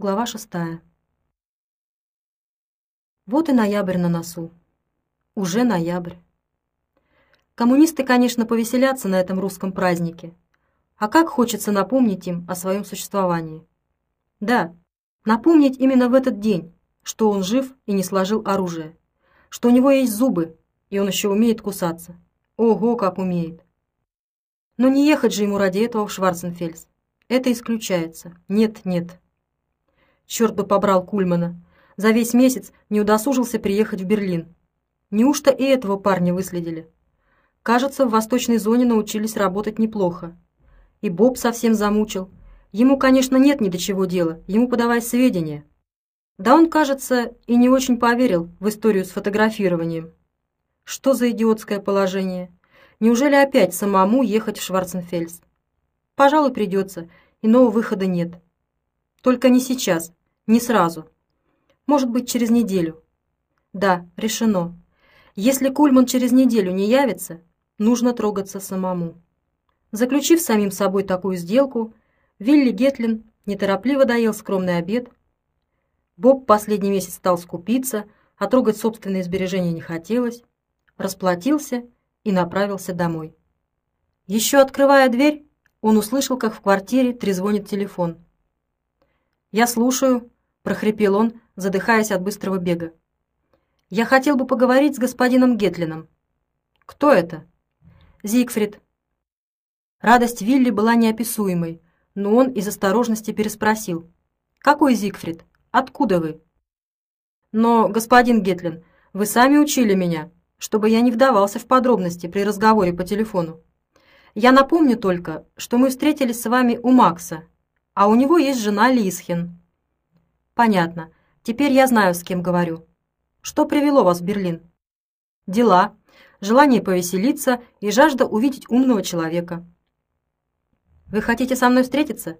Глава шестая. Вот и ноябрь на носу. Уже ноябрь. Коммунисты, конечно, повеселятся на этом русском празднике. А как хочется напомнить им о своем существовании. Да, напомнить именно в этот день, что он жив и не сложил оружие, что у него есть зубы, и он еще умеет кусаться. Ого, как умеет. Но не ехать же ему ради этого в Шварценфельс. Это исключается. Нет, нет. Черт бы побрал Кульмана. За весь месяц не удосужился приехать в Берлин. Неужто и этого парня выследили? Кажется, в восточной зоне научились работать неплохо. И Боб совсем замучил. Ему, конечно, нет ни до чего дела, ему подавай сведения. Да он, кажется, и не очень поверил в историю с фотографированием. Что за идиотское положение? Неужели опять самому ехать в Шварценфельс? Пожалуй, придется, иного выхода нет. Только не сейчас, не сразу. Может быть, через неделю. Да, решено. Если Кульман через неделю не явится, нужно трогаться самому. Заключив самим собой такую сделку, Вилли Гетлин неторопливо доел скромный обед. Боб последний месяц стал скупиться, а трогать собственные сбережения не хотелось, расплатился и направился домой. Еще открывая дверь, он услышал, как в квартире трезвонит телефон. «Я слушаю», прохрипел он, задыхаясь от быстрого бега. Я хотел бы поговорить с господином Гетлином. Кто это? Зигфрид. Радость Вилли была неописуемой, но он из осторожности переспросил: "Какой Зигфрид? Откуда вы?" "Но, господин Гетлин, вы сами учили меня, чтобы я не вдавался в подробности при разговоре по телефону. Я напомню только, что мы встретились с вами у Макса, а у него есть жена Лисхин. Понятно. Теперь я знаю, с кем говорю. Что привело вас в Берлин? Дела, желание повеселиться и жажда увидеть умного человека. Вы хотите со мной встретиться?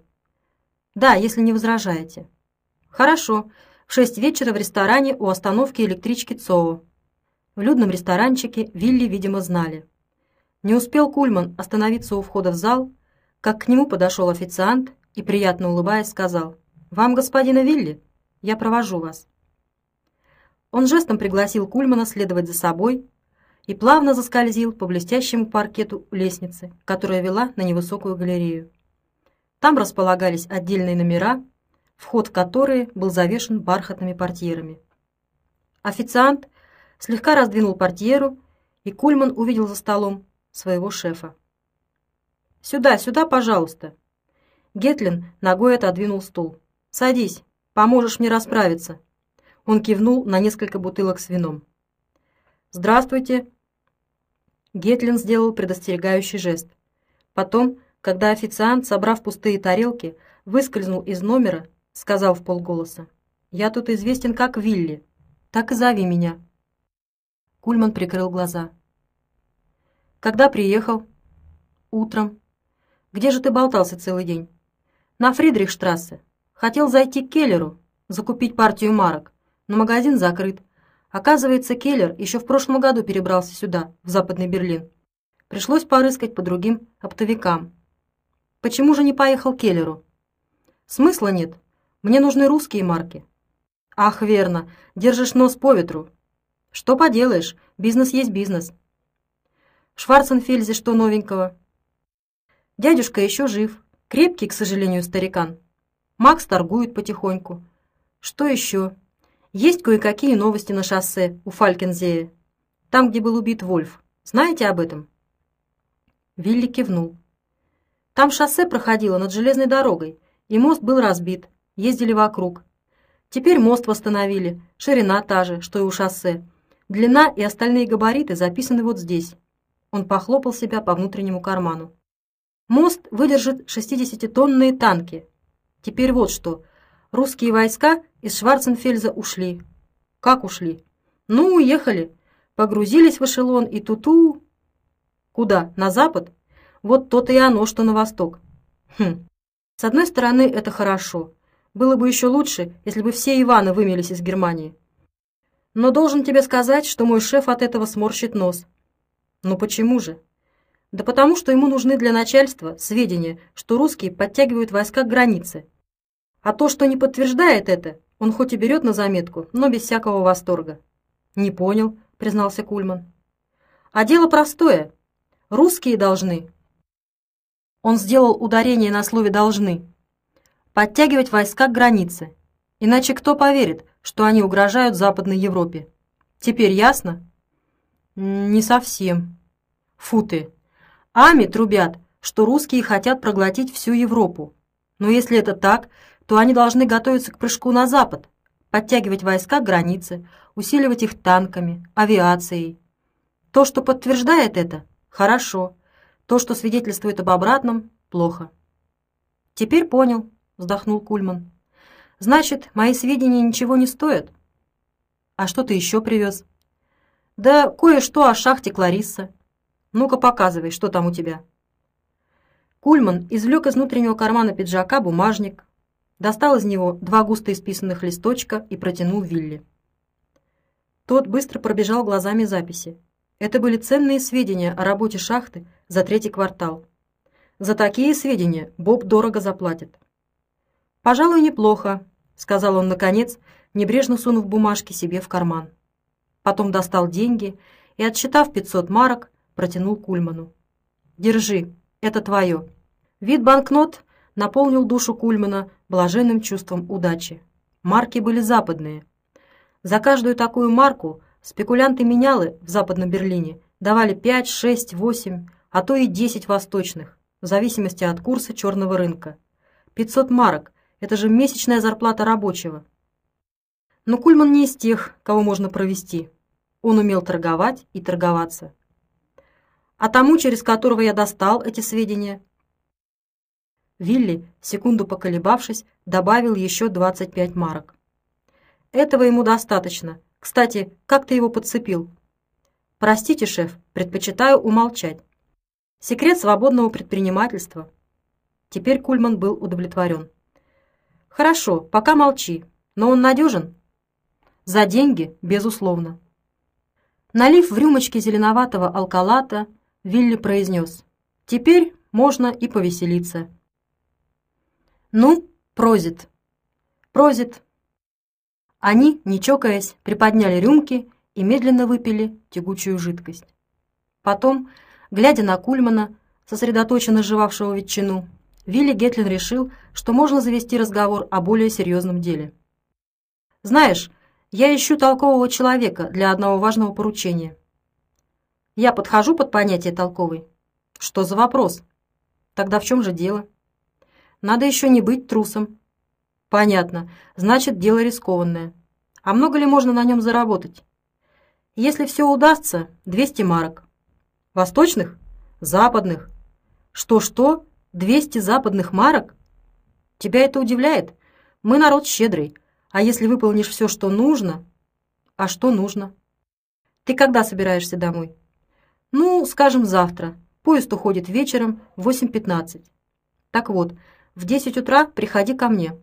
Да, если не возражаете. Хорошо. В шесть вечера в ресторане у остановки электрички ЦОО. В людном ресторанчике Вилли, видимо, знали. Не успел Кульман остановиться у входа в зал, как к нему подошел официант и, приятно улыбаясь, сказал «Вам, господина Вилли?» Я провожу вас». Он жестом пригласил Кульмана следовать за собой и плавно заскользил по блестящему паркету лестницы, которая вела на невысокую галерею. Там располагались отдельные номера, вход в которые был завешен бархатными портьерами. Официант слегка раздвинул портьеру, и Кульман увидел за столом своего шефа. «Сюда, сюда, пожалуйста!» Гетлин ногой отодвинул стул. «Садись!» Поможешь мне расправиться?» Он кивнул на несколько бутылок с вином. «Здравствуйте!» Гетлин сделал предостерегающий жест. Потом, когда официант, собрав пустые тарелки, выскользнул из номера, сказал в полголоса. «Я тут известен как Вилли. Так и зови меня». Кульман прикрыл глаза. «Когда приехал?» «Утром». «Где же ты болтался целый день?» «На Фридрихштрассе. Хотел зайти к Келлеру, закупить партию марок, но магазин закрыт. Оказывается, Келлер еще в прошлом году перебрался сюда, в Западный Берлин. Пришлось порыскать по другим оптовикам. Почему же не поехал к Келлеру? Смысла нет. Мне нужны русские марки. Ах, верно, держишь нос по ветру. Что поделаешь, бизнес есть бизнес. В Шварценфельзе что новенького? Дядюшка еще жив. Крепкий, к сожалению, старикан. Макс торгует потихоньку. Что еще? Есть кое-какие новости на шоссе у Фалькензея. Там, где был убит Вольф. Знаете об этом? Вилли кивнул. Там шоссе проходило над железной дорогой, и мост был разбит. Ездили вокруг. Теперь мост восстановили. Ширина та же, что и у шоссе. Длина и остальные габариты записаны вот здесь. Он похлопал себя по внутреннему карману. Мост выдержит 60-тонные танки, Теперь вот что. Русские войска из Шварценфельза ушли. Как ушли? Ну, уехали. Погрузились в эшелон и туту... Куда? На запад? Вот то-то и оно, что на восток. Хм. С одной стороны, это хорошо. Было бы еще лучше, если бы все Иваны вымелись из Германии. Но должен тебе сказать, что мой шеф от этого сморщит нос. Ну почему же? Да потому что ему нужны для начальства сведения, что русские подтягивают войска к границе. А то, что не подтверждает это, он хоть и берет на заметку, но без всякого восторга. «Не понял», — признался Кульман. «А дело простое. Русские должны». Он сделал ударение на слове «должны». Подтягивать войска к границе. Иначе кто поверит, что они угрожают Западной Европе? Теперь ясно? Не совсем. Фу ты. Ами трубят, что русские хотят проглотить всю Европу. Но если это так, то они должны готовиться к прыжку на запад, подтягивать войска к границе, усиливать их танками, авиацией. То, что подтверждает это, хорошо. То, что свидетельствует об обратном, плохо. Теперь понял, вздохнул Кульман. Значит, мои сведения ничего не стоят. А что ты еще привез? Да кое-что о шахте Кларисса. Ну-ка показывай, что там у тебя. Кульман извлек из внутреннего кармана пиджака бумажник, достал из него два густо исписанных листочка и протянул Вилли. Тот быстро пробежал глазами записи. Это были ценные сведения о работе шахты за третий квартал. За такие сведения Боб дорого заплатит. «Пожалуй, неплохо», — сказал он наконец, небрежно сунув бумажки себе в карман. Потом достал деньги и, отсчитав 500 марок, протянул Кульману. «Держи, это твое». Вид банкнот наполнил душу Кульмана блаженным чувством удачи. Марки были западные. За каждую такую марку спекулянты-менялы в Западном Берлине давали 5, 6, 8, а то и 10 восточных, в зависимости от курса черного рынка. 500 марок – это же месячная зарплата рабочего. Но Кульман не из тех, кого можно провести. Он умел торговать и торговаться. А тому, через которого я достал эти сведения, Вилли, секунду поколебавшись, добавил еще 25 марок. «Этого ему достаточно. Кстати, как ты его подцепил?» «Простите, шеф, предпочитаю умолчать. Секрет свободного предпринимательства». Теперь Кульман был удовлетворен. «Хорошо, пока молчи. Но он надежен?» «За деньги, безусловно». Налив в рюмочки зеленоватого алкалата, Вилли произнес. «Теперь можно и повеселиться». «Ну, прозит». «Прозит». Они, не чокаясь, приподняли рюмки и медленно выпили тягучую жидкость. Потом, глядя на Кульмана, сосредоточенно жевавшего ветчину, Вилли Гетлин решил, что можно завести разговор о более серьезном деле. «Знаешь, я ищу толкового человека для одного важного поручения». «Я подхожу под понятие толковый?» «Что за вопрос?» «Тогда в чем же дело?» Надо еще не быть трусом. Понятно. Значит, дело рискованное. А много ли можно на нем заработать? Если все удастся, 200 марок. Восточных? Западных. Что-что? 200 западных марок? Тебя это удивляет? Мы народ щедрый. А если выполнишь все, что нужно... А что нужно? Ты когда собираешься домой? Ну, скажем, завтра. Поезд уходит вечером в 8.15. Так вот, в 10 утра приходи ко мне.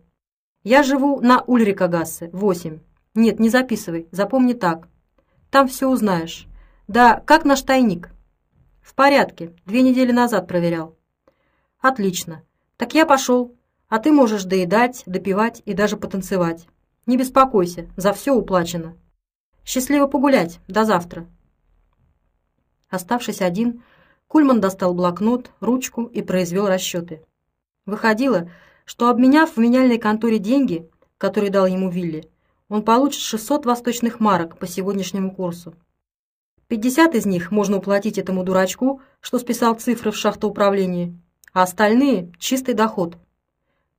Я живу на Ульрикагассе, 8. Нет, не записывай, запомни так. Там все узнаешь. Да, как наш тайник? В порядке, две недели назад проверял. Отлично. Так я пошел, а ты можешь доедать, допивать и даже потанцевать. Не беспокойся, за все уплачено. Счастливо погулять, до завтра. Оставшись один, Кульман достал блокнот, ручку и произвел расчеты. Выходило, что обменяв в меняльной конторе деньги, которые дал ему Вилли, он получит 600 восточных марок по сегодняшнему курсу. 50 из них можно уплатить этому дурачку, что списал цифры в шахтоуправлении, а остальные – чистый доход.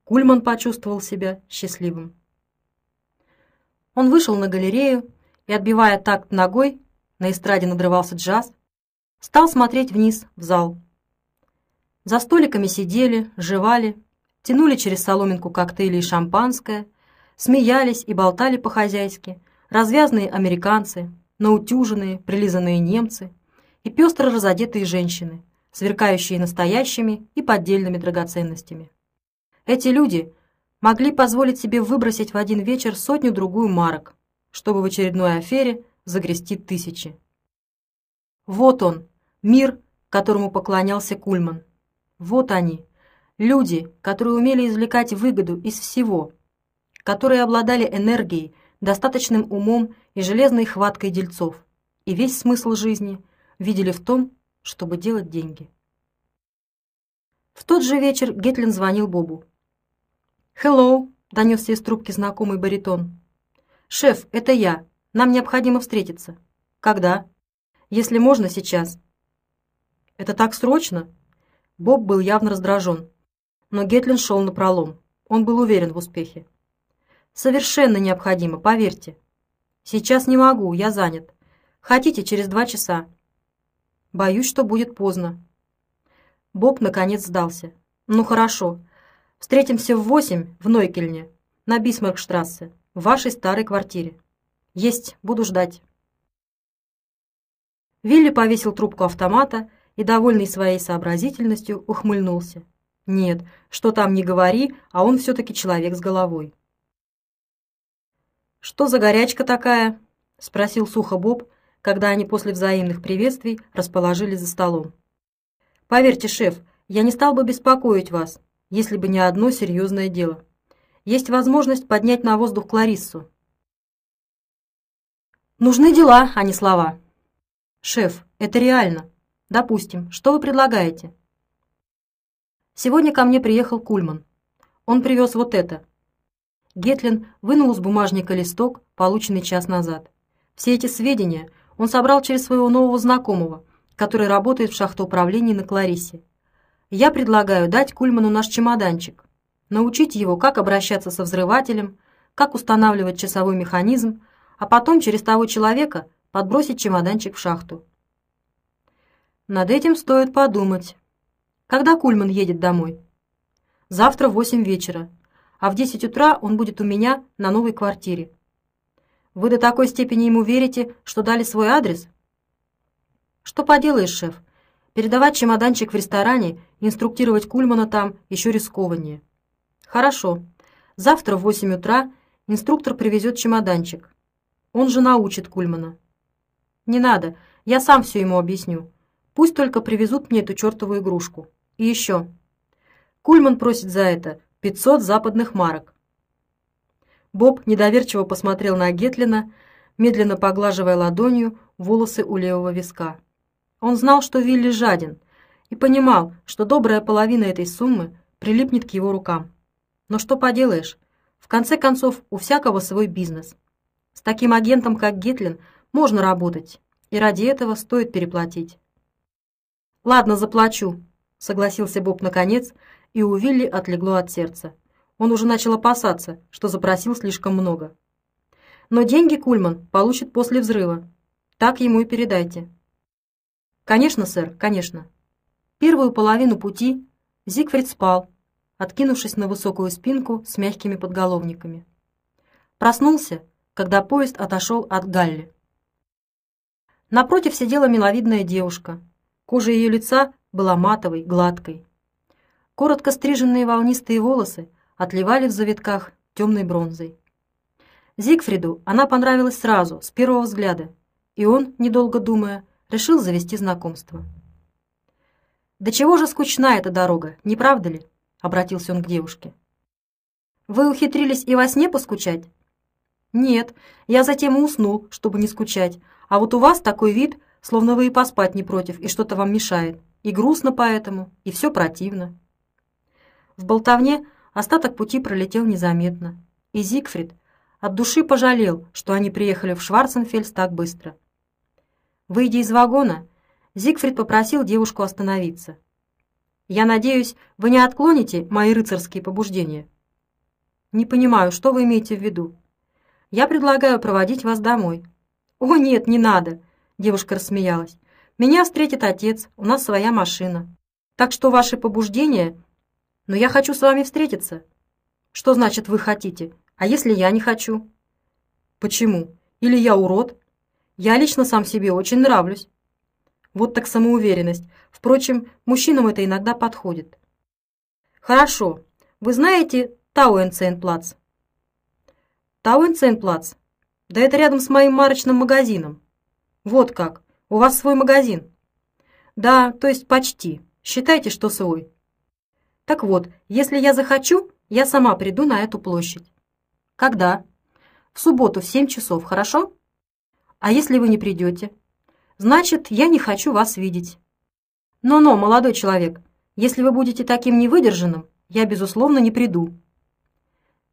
Кульман почувствовал себя счастливым. Он вышел на галерею и, отбивая такт ногой, на эстраде надрывался джаз, стал смотреть вниз в зал. За столиками сидели, жевали, тянули через соломинку коктейли и шампанское, смеялись и болтали по-хозяйски, развязные американцы, наутюженные, прилизанные немцы и пестро разодетые женщины, сверкающие настоящими и поддельными драгоценностями. Эти люди могли позволить себе выбросить в один вечер сотню-другую марок, чтобы в очередной афере загрести тысячи. Вот он, мир, которому поклонялся Кульман. Вот они, Люди, которые умели извлекать выгоду из всего, которые обладали энергией, достаточным умом и железной хваткой дельцов, и весь смысл жизни видели в том, чтобы делать деньги. В тот же вечер Гетлин звонил Бобу. «Хеллоу!» — донесся из трубки знакомый баритон. «Шеф, это я. Нам необходимо встретиться». «Когда?» «Если можно, сейчас». «Это так срочно?» Боб был явно раздражен. Но Гетлин шел на пролом. Он был уверен в успехе. «Совершенно необходимо, поверьте». «Сейчас не могу, я занят. Хотите, через два часа?» «Боюсь, что будет поздно. Боб наконец сдался. «Ну хорошо. Встретимся в восемь в Нойкельне, на Бисмаркштрассе, в вашей старой квартире. Есть, буду ждать». Вилли повесил трубку автомата и, довольный своей сообразительностью, ухмыльнулся. Нет, что там не говори, а он все-таки человек с головой. «Что за горячка такая?» — спросил сухо Боб, когда они после взаимных приветствий расположились за столом. Поверьте, шеф, я не стал бы беспокоить вас, если бы не одно серьезное дело. Есть возможность поднять на воздух Клариссу. Нужны дела, а не слова. Шеф, это реально. Допустим, что вы предлагаете? Сегодня ко мне приехал Кульман. Он привез вот это. Гетлин вынул из бумажника листок, полученный час назад. Все эти сведения он собрал через своего нового знакомого, который работает в шахтоуправлении на Кларисе. Я предлагаю дать Кульману наш чемоданчик, научить его, как обращаться со взрывателем, как устанавливать часовой механизм, а потом через того человека подбросить чемоданчик в шахту. Над этим стоит подумать. Когда Кульман едет домой? Завтра в 8 вечера, а в 10 утра он будет у меня на новой квартире. Вы до такой степени ему верите, что дали свой адрес? Что поделаешь, шеф? Передавать чемоданчик в ресторане, инструктировать Кульмана там еще рискованнее. Хорошо. Завтра в 8 утра инструктор привезет чемоданчик. Он же научит Кульмана. Не надо, я сам все ему объясню. Пусть только привезут мне эту чертову игрушку. И еще. Кульман просит за это 500 западных марок. Боб недоверчиво посмотрел на Гетлина, медленно поглаживая ладонью волосы у левого виска. Он знал, что Вилли жаден, и понимал, что добрая половина этой суммы прилипнет к его рукам. Но что поделаешь, в конце концов у всякого свой бизнес. С таким агентом, как Гетлин, можно работать, и ради этого стоит переплатить. «Ладно, заплачу», — согласился Боб наконец, и у Вилли отлегло от сердца. Он уже начал опасаться, что запросил слишком много. Но деньги Кульман получит после взрыва. Так ему и передайте. «Конечно, сэр, конечно». Первую половину пути Зигфрид спал, откинувшись на высокую спинку с мягкими подголовниками. Проснулся, когда поезд отошел от Галли. Напротив сидела миловидная девушка. Кожа ее лица была матовой, гладкой. Коротко стриженные волнистые волосы отливали в завитках темной бронзой. Зигфриду она понравилась сразу, с первого взгляда, и он, недолго думая, решил завести знакомство. «Да чего же скучна эта дорога, не правда ли?» — обратился он к девушке. «Вы ухитрились и во сне поскучать?» «Нет, я затем и уснул, чтобы не скучать, а вот у вас такой вид, словно вы и поспать не против, и что-то вам мешает, и грустно поэтому, и все противно». В болтовне остаток пути пролетел незаметно, и Зигфрид от души пожалел, что они приехали в Шварценфельс так быстро. Выйдя из вагона, Зигфрид попросил девушку остановиться. «Я надеюсь, вы не отклоните мои рыцарские побуждения?» «Не понимаю, что вы имеете в виду?» «Я предлагаю проводить вас домой». «О, нет, не надо!» — девушка рассмеялась. «Меня встретит отец, у нас своя машина. Так что ваши побуждения... Но я хочу с вами встретиться». «Что значит «вы хотите»? А если я не хочу?» «Почему? Или я урод?» Я лично сам себе очень нравлюсь. Вот так самоуверенность. Впрочем, мужчинам это иногда подходит. Хорошо. Вы знаете Тауэнцейнплац? Тауэнцейнплац? Да это рядом с моим марочным магазином. Вот как. У вас свой магазин? Да, то есть почти. Считайте, что свой. Так вот, если я захочу, я сама приду на эту площадь. Когда? В субботу в семь часов, хорошо? А если вы не придете? Значит, я не хочу вас видеть. Но-но, молодой человек, если вы будете таким невыдержанным, я, безусловно, не приду.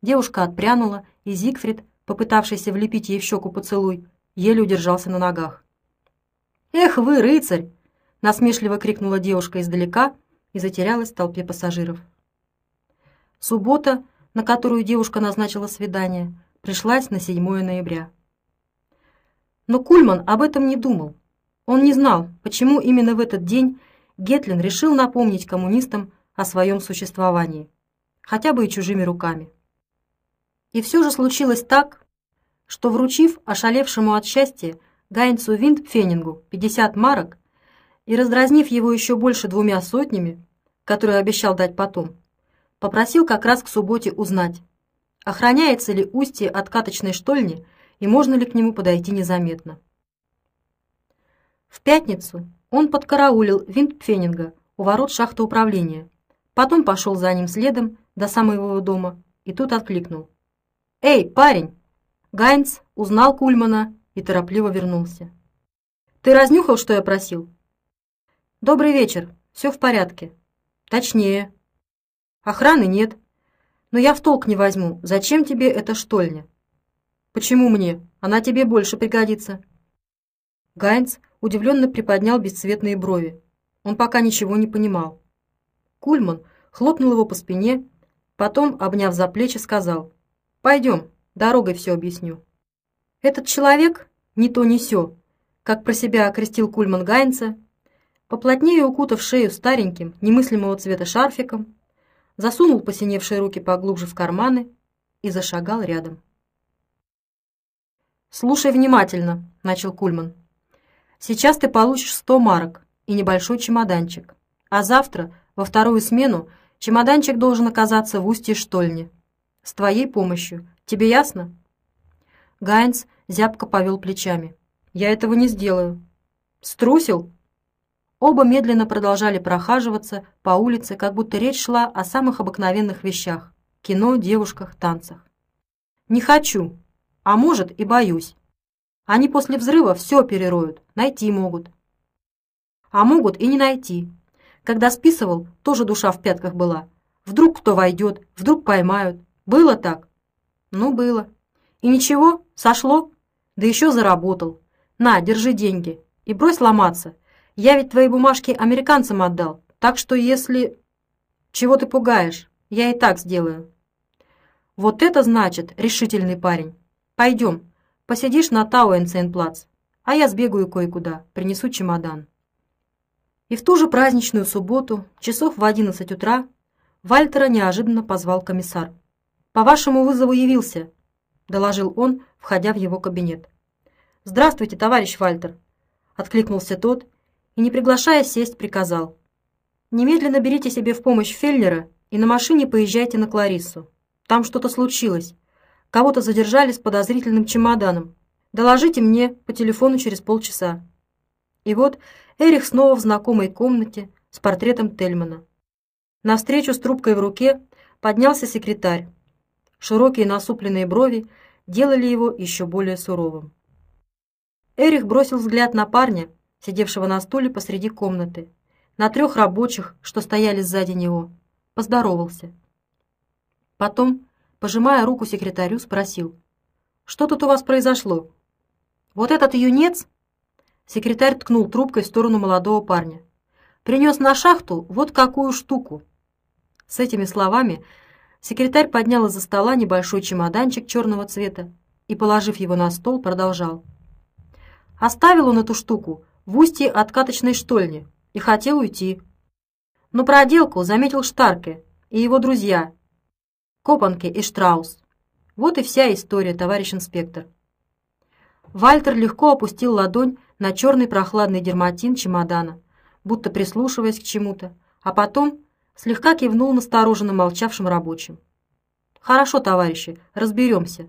Девушка отпрянула, и Зигфрид, попытавшийся влепить ей в щеку поцелуй, еле удержался на ногах. «Эх вы, рыцарь!» — насмешливо крикнула девушка издалека и затерялась в толпе пассажиров. Суббота, на которую девушка назначила свидание, пришлась на 7 ноября. Но Кульман об этом не думал. Он не знал, почему именно в этот день Гетлин решил напомнить коммунистам о своем существовании, хотя бы и чужими руками. И все же случилось так, что, вручив ошалевшему от счастья Гайнцу Виндпфенингу 50 марок и раздразнив его еще больше двумя сотнями, которые обещал дать потом, попросил как раз к субботе узнать, охраняется ли устье от каточной штольни и можно ли к нему подойти незаметно. В пятницу он подкараулил Виндпфенинга у ворот шахты управления, потом пошел за ним следом до самого его дома и тут откликнул. «Эй, парень!» Гайнц узнал Кульмана и торопливо вернулся. «Ты разнюхал, что я просил?» «Добрый вечер. Все в порядке». «Точнее». «Охраны нет. Но я в толк не возьму. Зачем тебе эта штольня?» «Почему мне? Она тебе больше пригодится». Гайнц удивленно приподнял бесцветные брови. Он пока ничего не понимал. Кульман хлопнул его по спине, потом, обняв за плечи, сказал, «Пойдем, дорогой все объясню». Этот человек, не то не сё, как про себя окрестил Кульман Гайнца, поплотнее укутав шею стареньким, немыслимого цвета шарфиком, засунул посиневшие руки поглубже в карманы и зашагал рядом. «Слушай внимательно», — начал Кульман. Сейчас ты получишь сто марок и небольшой чемоданчик. А завтра, во вторую смену, чемоданчик должен оказаться в устье штольни. С твоей помощью. Тебе ясно?» Гайнц зябко повел плечами. «Я этого не сделаю». «Струсил?» Оба медленно продолжали прохаживаться по улице, как будто речь шла о самых обыкновенных вещах – кино, девушках, танцах. «Не хочу, а может и боюсь. Они после взрыва все перероют, найти могут. А могут и не найти. Когда списывал, тоже душа в пятках была. Вдруг кто войдет, вдруг поймают. Было так? Ну, было. И ничего, сошло. Да еще заработал. На, держи деньги. И брось ломаться. Я ведь твои бумажки американцам отдал. Так что если... Чего ты пугаешь? Я и так сделаю. Вот это значит решительный парень. Пойдем, Посидишь на Тауэнцейнплац, а я сбегаю кое-куда, принесу чемодан». И в ту же праздничную субботу, часов в одиннадцать утра, Вальтера неожиданно позвал комиссар. «По вашему вызову явился», — доложил он, входя в его кабинет. «Здравствуйте, товарищ Вальтер», — откликнулся тот и, не приглашая сесть, приказал. «Немедленно берите себе в помощь Феллера и на машине поезжайте на Клариссу. Там что-то случилось. Кого-то задержали с подозрительным чемоданом. Доложите мне по телефону через полчаса». И вот Эрих снова в знакомой комнате с портретом Тельмана. Навстречу с трубкой в руке поднялся секретарь. Широкие насупленные брови делали его еще более суровым. Эрих бросил взгляд на парня, сидевшего на стуле посреди комнаты, на трех рабочих, что стояли сзади него, поздоровался. Потом пожимая руку секретарю, спросил. «Что тут у вас произошло?» «Вот этот юнец...» Секретарь ткнул трубкой в сторону молодого парня. «Принес на шахту вот какую штуку». С этими словами секретарь поднял из-за стола небольшой чемоданчик черного цвета и, положив его на стол, продолжал. Оставил он эту штуку в устье откаточной штольни и хотел уйти. Но проделку заметил Штарке и его друзья Копанке и Штраус. Вот и вся история, товарищ инспектор. Вальтер легко опустил ладонь на черный прохладный дерматин чемодана, будто прислушиваясь к чему-то, а потом слегка кивнул настороженно молчавшим рабочим. «Хорошо, товарищи, разберемся.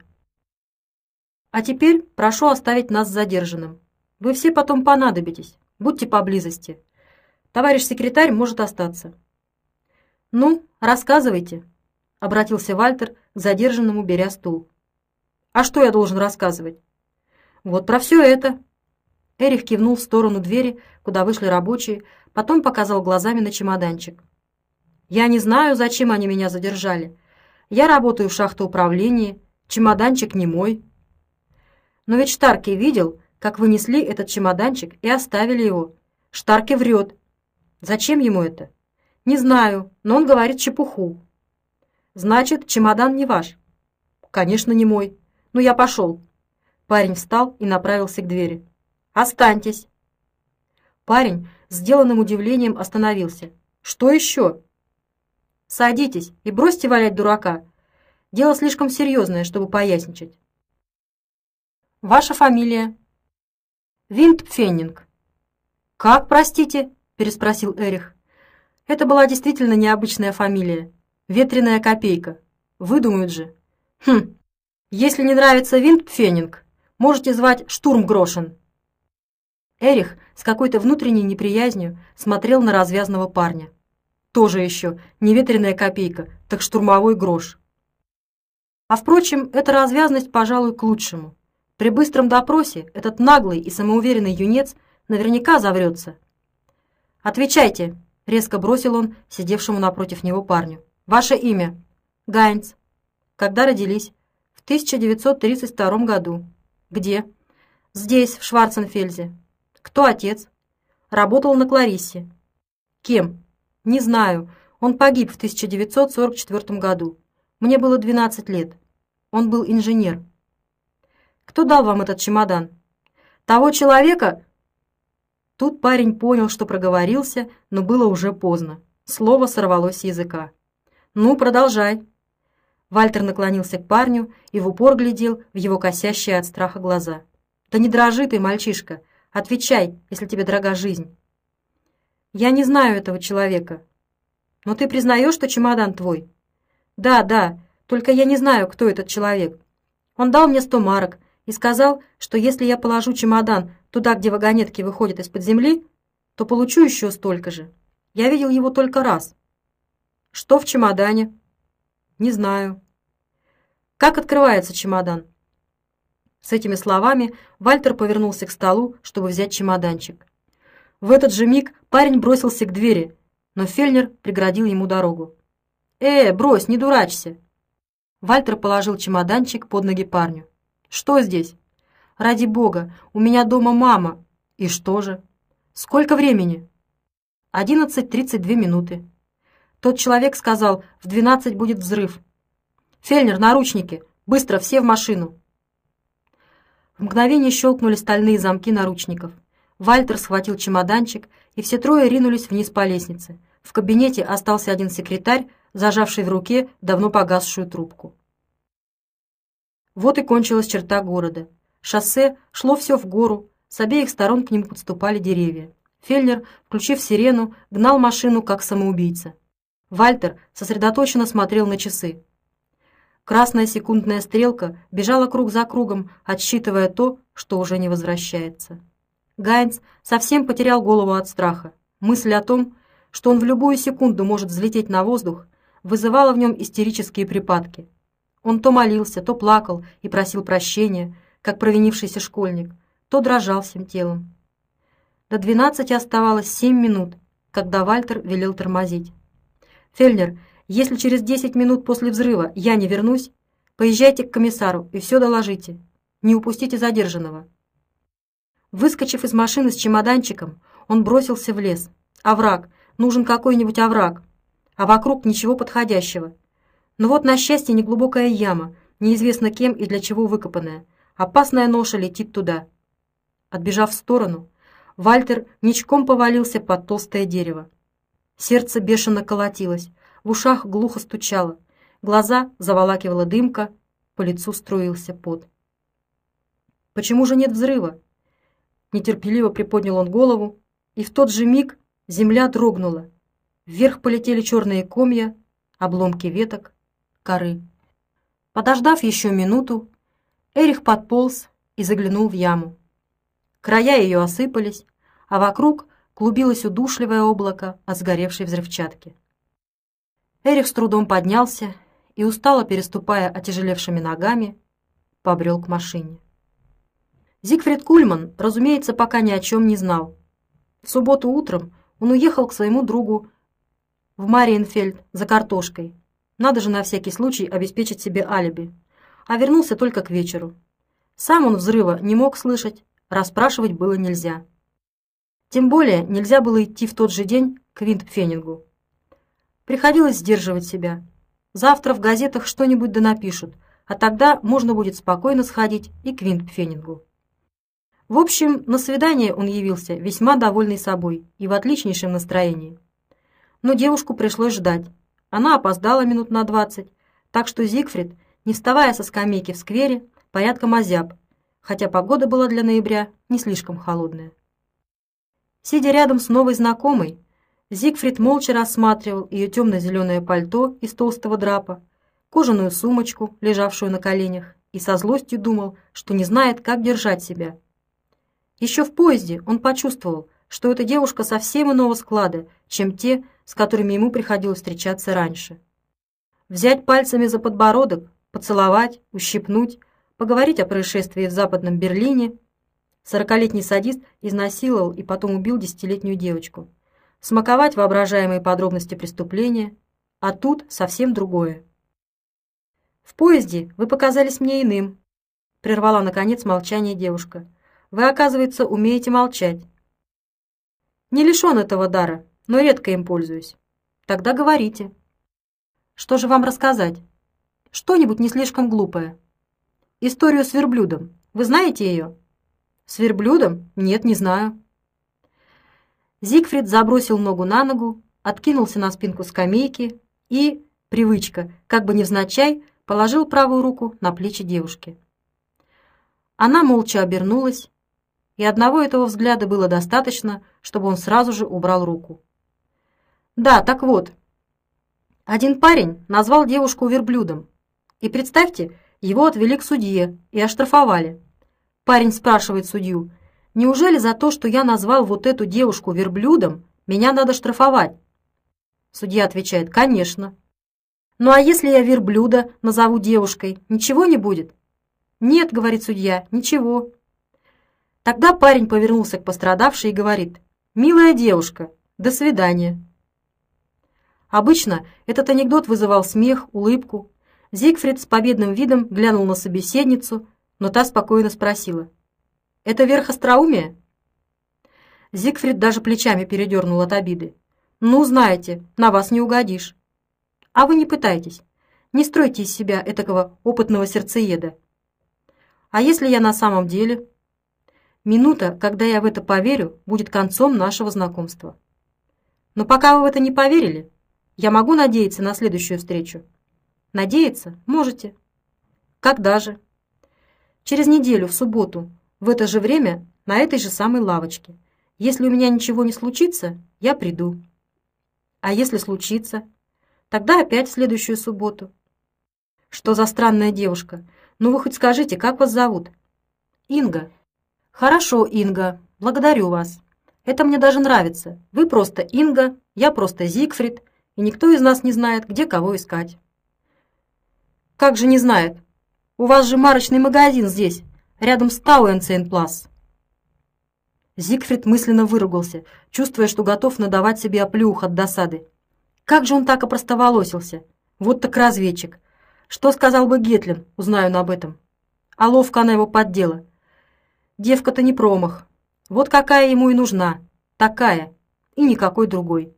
А теперь прошу оставить нас задержанным. Вы все потом понадобитесь, будьте поблизости. Товарищ секретарь может остаться». «Ну, рассказывайте», — обратился Вальтер к задержанному, беря стул. «А что я должен рассказывать?» «Вот про все это». Эрих кивнул в сторону двери, куда вышли рабочие, потом показал глазами на чемоданчик. «Я не знаю, зачем они меня задержали. Я работаю в шахтоуправлении, чемоданчик не мой». «Но ведь Штарки видел, как вы несли этот чемоданчик и оставили его. Штарки врет. Зачем ему это?» «Не знаю, но он говорит чепуху». «Значит, чемодан не ваш?» «Конечно, не мой. Ну, я пошел». Парень встал и направился к двери. «Останьтесь!» Парень сделанным удивлением остановился. «Что еще?» «Садитесь и бросьте валять дурака. Дело слишком серьезное, чтобы поясничать». «Ваша фамилия?» «Винт Пфеннинг». «Как, простите?» – переспросил Эрих. Это была действительно необычная фамилия. Ветреная копейка. Выдумают же. Хм, если не нравится Винт Пфеннинг, можете звать Штурм Грошен. Эрих с какой-то внутренней неприязнью смотрел на развязного парня. Тоже еще не ветреная копейка, так штурмовой грош. А впрочем, эта развязность, пожалуй, к лучшему. При быстром допросе этот наглый и самоуверенный юнец наверняка заврется. «Отвечайте!» — резко бросил он сидевшему напротив него парню. «Ваше имя?» «Гайнц». «Когда родились?» «В 1932 году». «Где?» «Здесь, в Шварценфельзе». Кто отец? Работал на Клариссе. Кем? Не знаю. Он погиб в 1944 году. Мне было 12 лет. Он был инженер. Кто дал вам этот чемодан? Того человека... Тут парень понял, что проговорился, но было уже поздно. Слово сорвалось с языка. «Ну, продолжай». Вальтер наклонился к парню и в упор глядел в его косящие от страха глаза. «Да не дрожи ты, мальчишка. Отвечай, если тебе дорога жизнь. Я не знаю этого человека. Но ты признаешь, что чемодан твой? Да, да, только я не знаю, кто этот человек. Он дал мне сто марок и сказал, что если я положу чемодан туда, где вагонетки выходят из-под земли, то получу еще столько же. Я видел его только раз. Что в чемодане? Не знаю. Как открывается чемодан? С этими словами Вальтер повернулся к столу, чтобы взять чемоданчик. В этот же миг парень бросился к двери, но Фельнер преградил ему дорогу. «Э, брось, не дурачься!» Вальтер положил чемоданчик под ноги парню. «Что здесь?» «Ради бога, у меня дома мама». «И что же?» «Сколько времени?» «Одиннадцать тридцать две минуты». Тот человек сказал, в двенадцать будет взрыв. «Фельнер, наручники! Быстро, все в машину!» В мгновение щелкнули стальные замки наручников. Вальтер схватил чемоданчик, и все трое ринулись вниз по лестнице. В кабинете остался один секретарь, зажавший в руке давно погасшую трубку. Вот и кончилась черта города. Шоссе шло все в гору, с обеих сторон к нему подступали деревья. Фельнер, включив сирену, гнал машину как самоубийца. Вальтер сосредоточенно смотрел на часы. Красная секундная стрелка бежала круг за кругом, отсчитывая то, что уже не возвращается. Гайнц совсем потерял голову от страха. Мысль о том, что он в любую секунду может взлететь на воздух, вызывала в нем истерические припадки. Он то молился, то плакал и просил прощения, как провинившийся школьник, то дрожал всем телом. До двенадцати оставалось семь минут, когда Вальтер велел тормозить. «Фельнер, если через 10 минут после взрыва я не вернусь, поезжайте к комиссару и все доложите. Не упустите задержанного». Выскочив из машины с чемоданчиком, он бросился в лес. Овраг, нужен какой-нибудь овраг. А вокруг ничего подходящего. Но вот, на счастье, неглубокая яма, неизвестно кем и для чего выкопанная. Опасная ноша летит туда. Отбежав в сторону, Вальтер ничком повалился под толстое дерево. Сердце бешено колотилось, в ушах глухо стучало, глаза заволакивала дымка, по лицу струился пот. «Почему же нет взрыва?» Нетерпеливо приподнял он голову, и в тот же миг земля дрогнула. Вверх полетели черные комья, обломки веток, коры. Подождав еще минуту, Эрих подполз и заглянул в яму. Края ее осыпались, а вокруг клубилось удушливое облако от сгоревшей взрывчатки. Эрих с трудом поднялся и, устало переступая отяжелевшими ногами, побрел к машине. Зигфрид Кульман, разумеется, пока ни о чем не знал. В субботу утром он уехал к своему другу в Мариенфельд за картошкой. Надо же на всякий случай обеспечить себе алиби. А вернулся только к вечеру. Сам он взрыва не мог слышать, расспрашивать было нельзя. Тем более нельзя было идти в тот же день к Виндпфенингу. Приходилось сдерживать себя. Завтра в газетах что-нибудь да напишут, а тогда можно будет спокойно сходить и к Виндпфенингу. В общем, на свидание он явился весьма довольный собой и в отличнейшем настроении. Но девушку пришлось ждать. Она опоздала минут на двадцать, так что Зигфрид, не вставая со скамейки в сквере, порядком озяб, хотя погода была для ноября не слишком холодная. Сидя рядом с новой знакомой, Зигфрид молча рассматривал ее темно-зеленое пальто из толстого драпа, кожаную сумочку, лежавшую на коленях, и со злостью думал, что не знает, как держать себя. Еще в поезде он почувствовал, что эта девушка совсем иного склада, чем те, с которыми ему приходилось встречаться раньше. Взять пальцами за подбородок, поцеловать, ущипнуть, поговорить о происшествии в Западном Берлине. Сорокалетний садист изнасиловал и потом убил десятилетнюю девочку. Смаковать воображаемые подробности преступления, а тут совсем другое. «В поезде вы показались мне иным», — прервала, наконец, молчание девушка. «Вы, оказывается, умеете молчать». «Не лишен этого дара, но редко им пользуюсь». «Тогда говорите». «Что же вам рассказать?» «Что-нибудь не слишком глупое». «Историю с верблюдом. Вы знаете ее?» «С верблюдом? Нет, не знаю». Зигфрид забросил ногу на ногу, откинулся на спинку скамейки и, привычка, как бы невзначай, положил правую руку на плечи девушки. Она молча обернулась, и одного этого взгляда было достаточно, чтобы он сразу же убрал руку. «Да, так вот. Один парень назвал девушку верблюдом. И представьте, его отвели к судье и оштрафовали. Парень спрашивает судью, «Неужели за то, что я назвал вот эту девушку верблюдом, меня надо штрафовать?» Судья отвечает, «Конечно». «Ну а если я верблюда назову девушкой, ничего не будет?» «Нет», — говорит судья, — «ничего». Тогда парень повернулся к пострадавшей и говорит, «Милая девушка, до свидания». Обычно этот анекдот вызывал смех, улыбку. Зигфрид с победным видом глянул на собеседницу, но та спокойно спросила, «Это верх остроумия?» Зигфрид даже плечами передернул от обиды. «Ну, знаете, на вас не угодишь». А вы не пытайтесь. Не стройте из себя этакого опытного сердцееда. А если я на самом деле? Минута, когда я в это поверю, будет концом нашего знакомства. Но пока вы в это не поверили, я могу надеяться на следующую встречу. Надеяться можете. Когда же? Через неделю, в субботу, в это же время, на этой же самой лавочке. Если у меня ничего не случится, я приду. А если случится? Тогда опять в следующую субботу. Что за странная девушка? Ну вы хоть скажите, как вас зовут? Инга. Хорошо, Инга. Благодарю вас. Это мне даже нравится. Вы просто Инга, я просто Зигфрид, и никто из нас не знает, где кого искать. Как же не знает? У вас же марочный магазин здесь, рядом с Тауэнцейнплас. Зигфрид мысленно выругался, чувствуя, что готов надавать себе оплюх от досады. Как же он так опростоволосился? Вот так разведчик. Что сказал бы Гетлин, узнаю он об этом. А ловко она его поддела. Девка-то не промах. Вот какая ему и нужна. Такая. И никакой другой.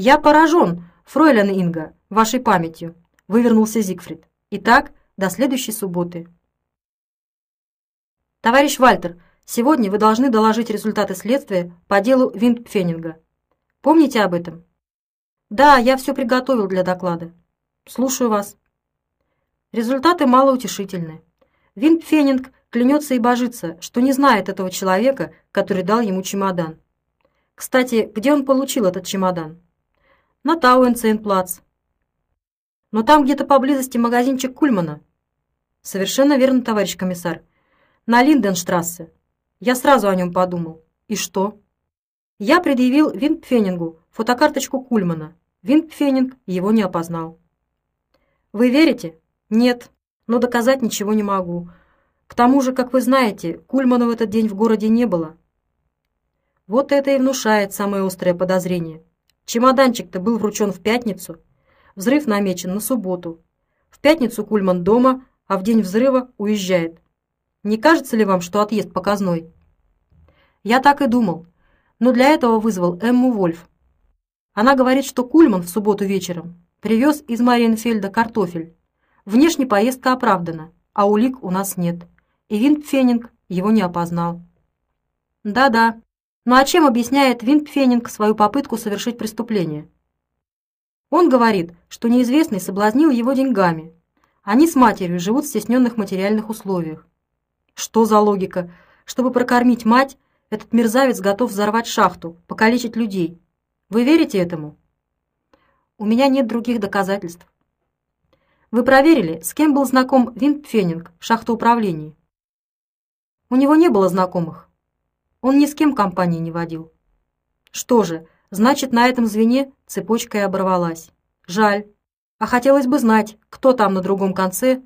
«Я поражен, фройлен Инга, вашей памятью», — вывернулся Зигфрид. «Итак, до следующей субботы». «Товарищ Вальтер, сегодня вы должны доложить результаты следствия по делу Виндпфенинга. Помните об этом?» «Да, я все приготовил для доклада. Слушаю вас». Результаты малоутешительны. Виндпфенинг клянется и божится, что не знает этого человека, который дал ему чемодан. Кстати, где он получил этот чемодан? На Тауэнцейнплац. Но там где-то поблизости магазинчик Кульмана. Совершенно верно, товарищ комиссар. На Линденштрассе. Я сразу о нем подумал. И что? Я предъявил Виндпфенингу фотокарточку Кульмана, Винпфенинг его не опознал. Вы верите? Нет, но доказать ничего не могу. К тому же, как вы знаете, Кульмана в этот день в городе не было. Вот это и внушает самое острое подозрение. Чемоданчик-то был вручен в пятницу. Взрыв намечен на субботу. В пятницу Кульман дома, а в день взрыва уезжает. Не кажется ли вам, что отъезд показной? Я так и думал, но для этого вызвал Эмму Вольф. Она говорит, что Кульман в субботу вечером привез из Мариенфельда картофель. Внешне поездка оправдана, а улик у нас нет. И Виндпфенинг его не опознал. Да-да. Ну а чем объясняет Виндпфенинг свою попытку совершить преступление? Он говорит, что неизвестный соблазнил его деньгами. Они с матерью живут в стесненных материальных условиях. Что за логика? Чтобы прокормить мать, этот мерзавец готов взорвать шахту, покалечить людей. Вы верите этому? У меня нет других доказательств. Вы проверили, с кем был знаком Виндпфенинг в шахтоуправлении? У него не было знакомых. Он ни с кем компании не водил. Что же, значит, на этом звене цепочка и оборвалась. Жаль. А хотелось бы знать, кто там на другом конце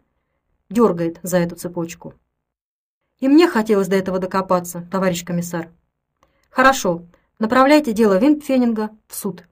дергает за эту цепочку. И мне хотелось до этого докопаться, товарищ комиссар. Хорошо, направляйте дело Виндпфенинга в суд.